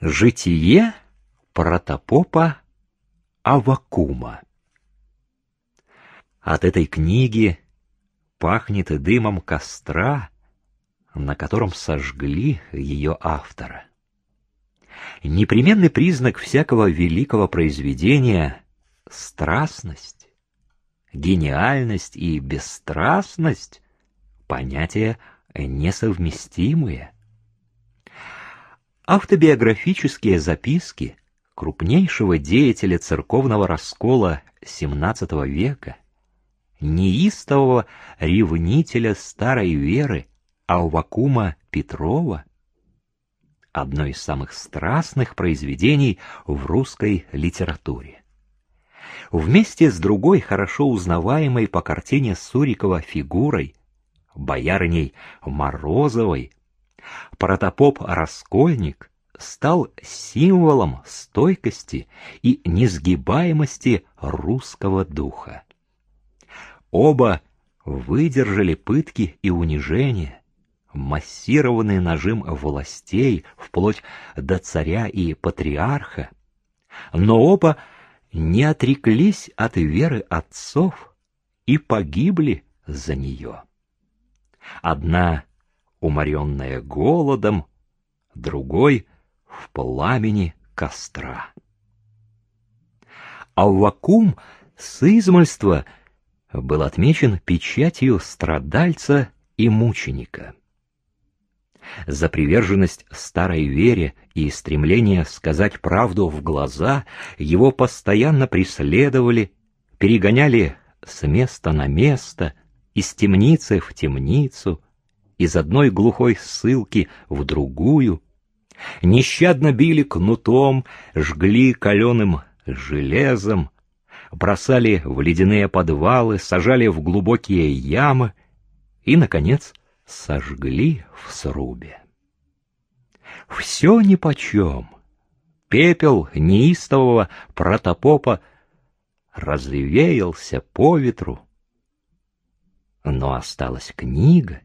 Житие протопопа Авакума. От этой книги пахнет дымом костра, на котором сожгли ее автора. Непременный признак всякого великого произведения — страстность, гениальность и бесстрастность — понятия несовместимые. Автобиографические записки крупнейшего деятеля церковного раскола XVII века, неистового ревнителя старой веры Алвакума Петрова, одно из самых страстных произведений в русской литературе. Вместе с другой хорошо узнаваемой по картине Сурикова фигурой, боярыней Морозовой, протопоп-раскольник стал символом стойкости и несгибаемости русского духа. Оба выдержали пытки и унижения, массированный нажим властей, вплоть до царя и патриарха, но оба не отреклись от веры отцов и погибли за нее. Одна уморенная голодом, другой в пламени костра. Аввакум с измольства был отмечен печатью страдальца и мученика. За приверженность старой вере и стремление сказать правду в глаза его постоянно преследовали, перегоняли с места на место, из темницы в темницу, из одной глухой ссылки в другую, нещадно били кнутом, жгли каленым железом, бросали в ледяные подвалы, сажали в глубокие ямы и, наконец, сожгли в срубе. Все нипочем. Пепел неистового протопопа развеялся по ветру, но осталась книга,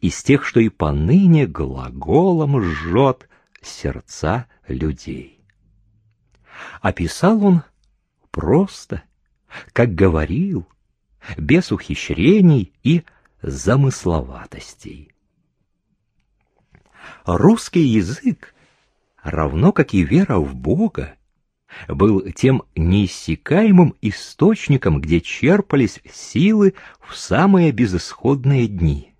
из тех, что и поныне глаголом жжет сердца людей. Описал он просто, как говорил, без ухищрений и замысловатостей. Русский язык, равно как и вера в Бога, был тем неиссякаемым источником, где черпались силы в самые безысходные дни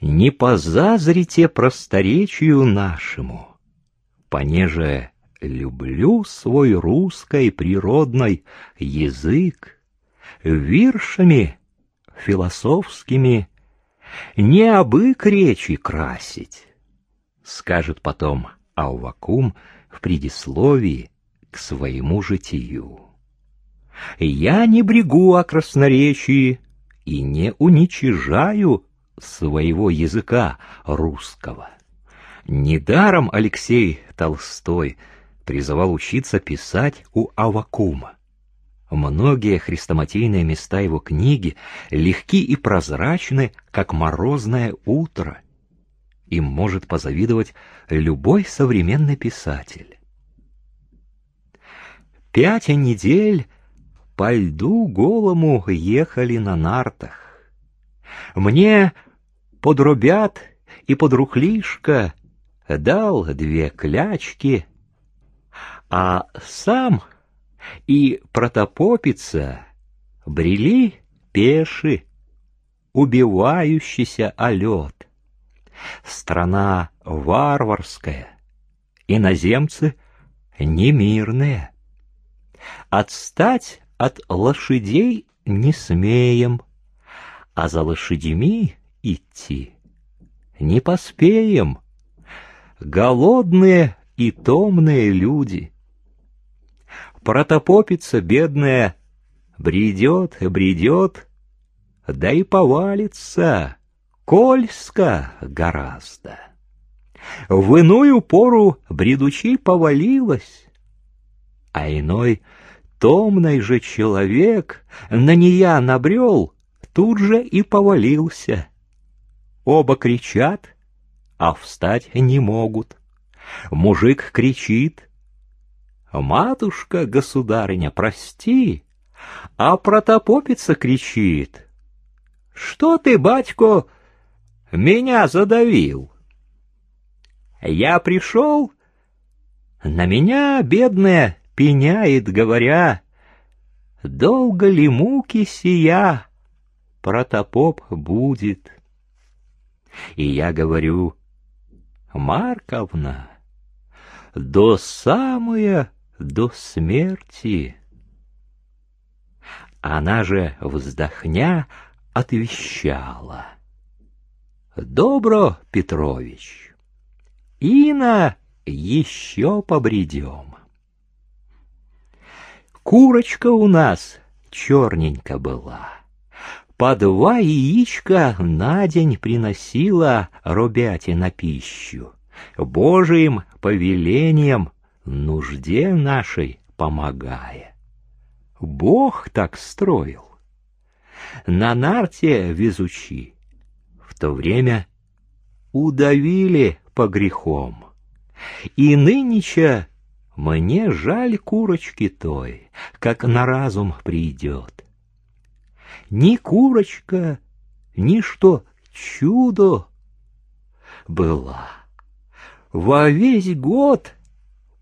не позазрите просторечию нашему, понеже люблю свой русский природный язык, виршами философскими не обык речи красить, скажет потом Алвакум в предисловии к своему житию. Я не брегу о красноречии и не уничижаю своего языка русского. Недаром Алексей Толстой призывал учиться писать у Авакума. Многие хрестоматийные места его книги легки и прозрачны, как морозное утро. Им может позавидовать любой современный писатель. Пять недель по льду голому ехали на нартах. Мне подрубят и подрухлишка дал две клячки, а сам и протопопица брели пеши, убивающийся о лед. Страна варварская, иноземцы немирные. Отстать от лошадей не смеем, а за лошадьми идти. Не поспеем. Голодные и томные люди. Протопопица бедная бредет, бредет, да и повалится, кольска гораздо. В иную пору бредучи повалилась, а иной томный же человек на нея набрел, тут же и повалился. Оба кричат, а встать не могут. Мужик кричит. «Матушка, государыня, прости!» А протопопица кричит. «Что ты, батько, меня задавил?» Я пришел, на меня, бедная, пеняет, говоря, «Долго ли муки сия?» протопоп будет. И я говорю, Марковна, до самое, до смерти. Она же, вздохня, отвещала. Добро, Петрович, Ина еще побредем. Курочка у нас черненько была. По два яичка на день приносила робяти на пищу. Божиим повелением нужде нашей помогая. Бог так строил. На нарте везучи в то время удавили по грехам. И нынеча мне жаль курочки той, как на разум придет ни курочка, ни что чудо была. Во весь год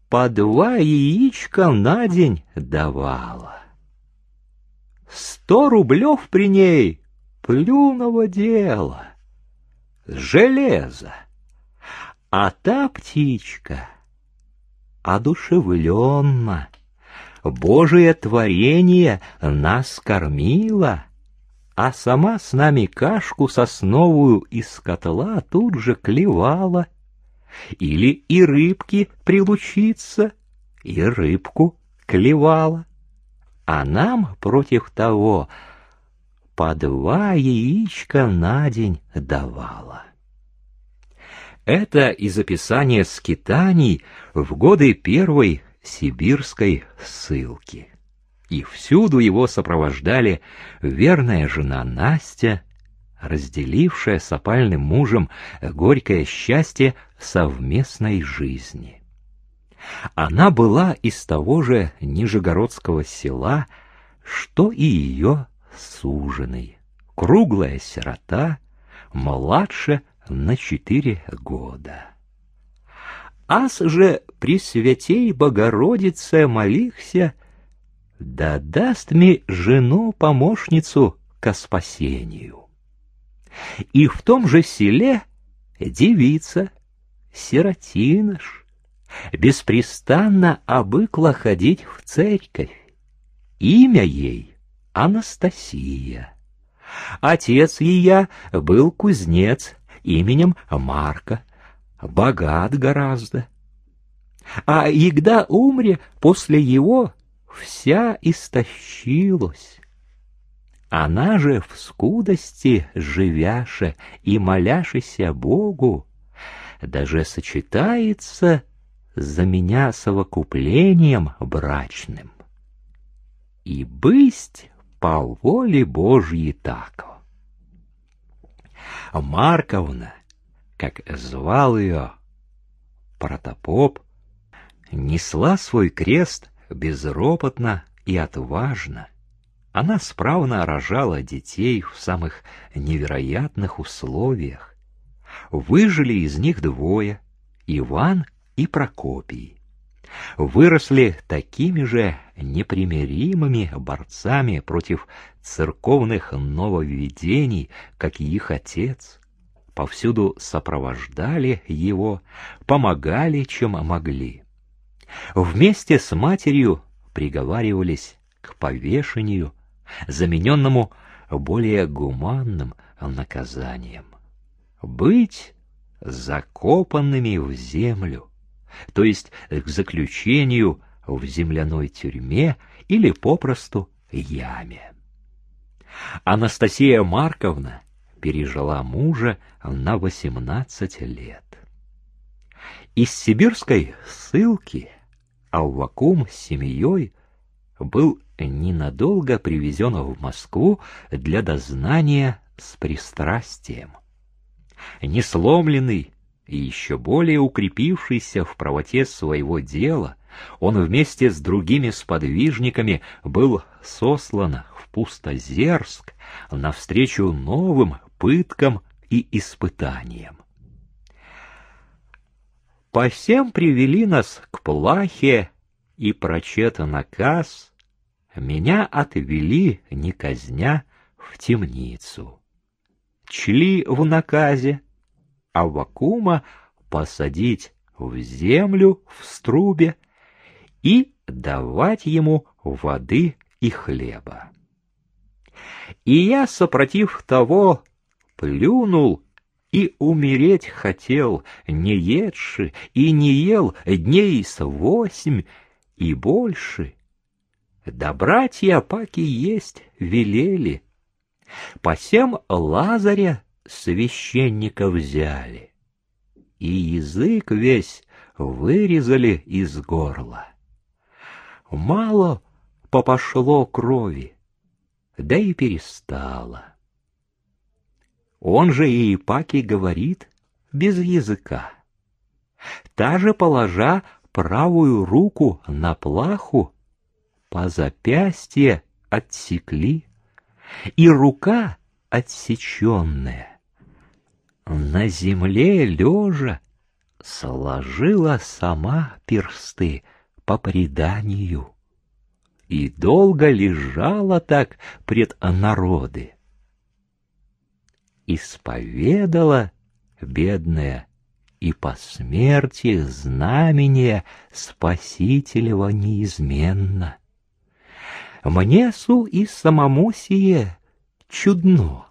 по два яичка на день давала. Сто рублев при ней плюного дела, железо. А та птичка одушевленно, Божие творение нас кормила, а сама с нами кашку сосновую из котла тут же клевала. Или и рыбки прилучиться, и рыбку клевала. А нам против того по два яичка на день давала. Это из описания скитаний в годы первой сибирской ссылки и всюду его сопровождали верная жена Настя, разделившая с опальным мужем горькое счастье совместной жизни. Она была из того же Нижегородского села, что и ее суженый, круглая сирота, младше на четыре года. Ас же при святей Богородице молихся да даст мне жену-помощницу ко спасению. И в том же селе девица, сиротинош, беспрестанно обыкла ходить в церковь. Имя ей Анастасия. Отец ее был кузнец именем Марка, богат гораздо. А егда умре после его вся истощилась. Она же в скудости живяше и моляшися Богу, даже сочетается за меня совокуплением брачным. И бысть по воле Божьей так. Марковна, как звал ее протопоп, несла свой крест безропотно и отважно. Она справно рожала детей в самых невероятных условиях. Выжили из них двое — Иван и Прокопий. Выросли такими же непримиримыми борцами против церковных нововведений, как и их отец. Повсюду сопровождали его, помогали, чем могли вместе с матерью приговаривались к повешению, замененному более гуманным наказанием. Быть закопанными в землю, то есть к заключению в земляной тюрьме или попросту яме. Анастасия Марковна пережила мужа на восемнадцать лет. Из сибирской ссылки Аввакум с семьей был ненадолго привезен в Москву для дознания с пристрастием. Несломленный, и еще более укрепившийся в правоте своего дела, он вместе с другими сподвижниками был сослан в Пустозерск навстречу новым пыткам и испытаниям. По всем привели нас к плахе, и прочета наказ, меня отвели, не казня, в темницу. Чли в наказе, а вакума посадить в землю в струбе и давать ему воды и хлеба. И я, сопротив того, плюнул и умереть хотел, не едши и не ел дней с восемь и больше. Да братья паки есть велели. Посем Лазаря священника взяли, и язык весь вырезали из горла. Мало попошло крови, да и перестало. Он же и Ипаки говорит без языка. Та же положа правую руку на плаху, по запястье отсекли, и рука отсеченная на земле лежа сложила сама персты по преданию и долго лежала так пред народы. Исповедала бедная и по смерти знамение Спасителева неизменно. Мне су и самому сие чудно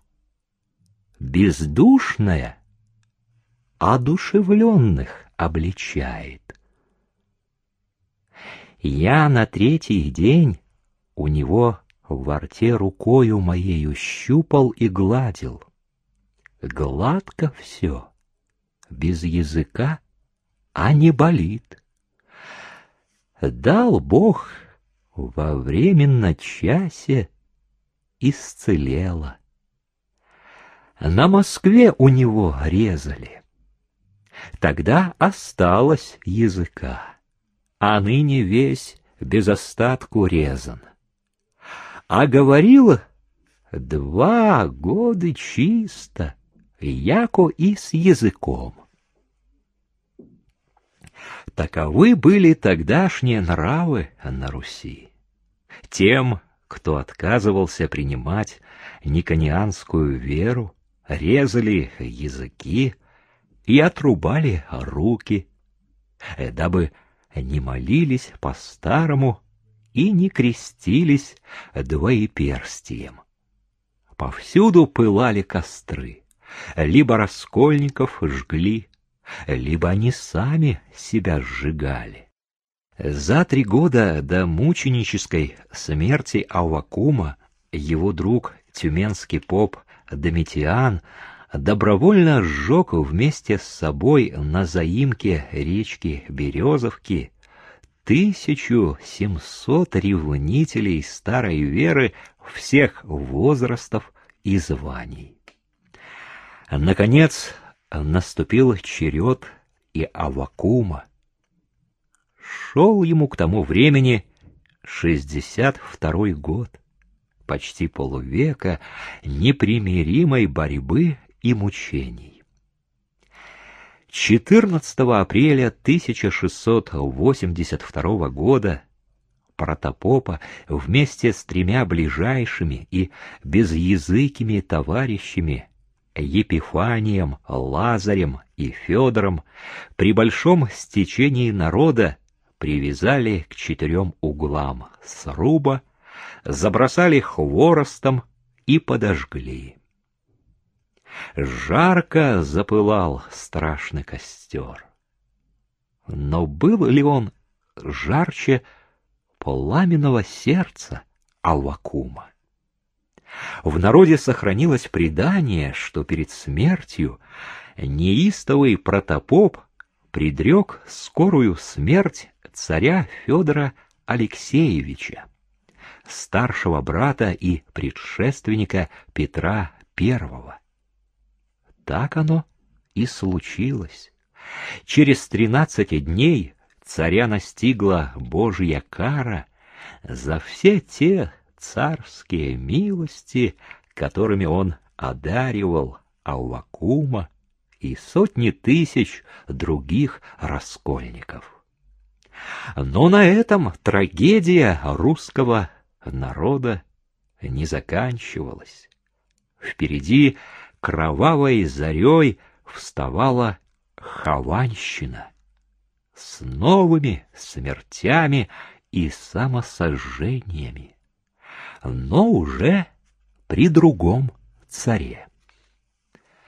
бездушное одушевленных обличает. Я на третий день у него в рте рукою моею щупал и гладил. Гладко все, без языка, а не болит. Дал Бог во временно часе исцелело. На Москве у него резали. Тогда осталось языка, а ныне весь без остатку резан. А говорила два года чисто, яко и с языком. Таковы были тогдашние нравы на Руси. Тем, кто отказывался принимать никонианскую веру, резали языки и отрубали руки, дабы не молились по-старому и не крестились двоеперстием. Повсюду пылали костры, либо раскольников жгли, либо они сами себя сжигали. За три года до мученической смерти Авакума его друг тюменский поп Домитиан добровольно сжег вместе с собой на заимке речки Березовки тысячу семьсот ревнителей старой веры всех возрастов и званий. Наконец наступил черед и Авакума. Шел ему к тому времени шестьдесят второй год почти полувека непримиримой борьбы и мучений. 14 апреля 1682 года протопопа вместе с тремя ближайшими и безязыкими товарищами Епифанием, Лазарем и Федором при большом стечении народа привязали к четырем углам сруба забросали хворостом и подожгли. Жарко запылал страшный костер. Но был ли он жарче пламенного сердца Алвакума? В народе сохранилось предание, что перед смертью неистовый протопоп предрек скорую смерть царя Федора Алексеевича старшего брата и предшественника Петра I. Так оно и случилось. Через тринадцать дней царя настигла Божья кара за все те царские милости, которыми он одаривал Аллакума и сотни тысяч других раскольников. Но на этом трагедия русского народа не заканчивалась. Впереди кровавой зарей вставала Хованщина с новыми смертями и самосожжениями, но уже при другом царе.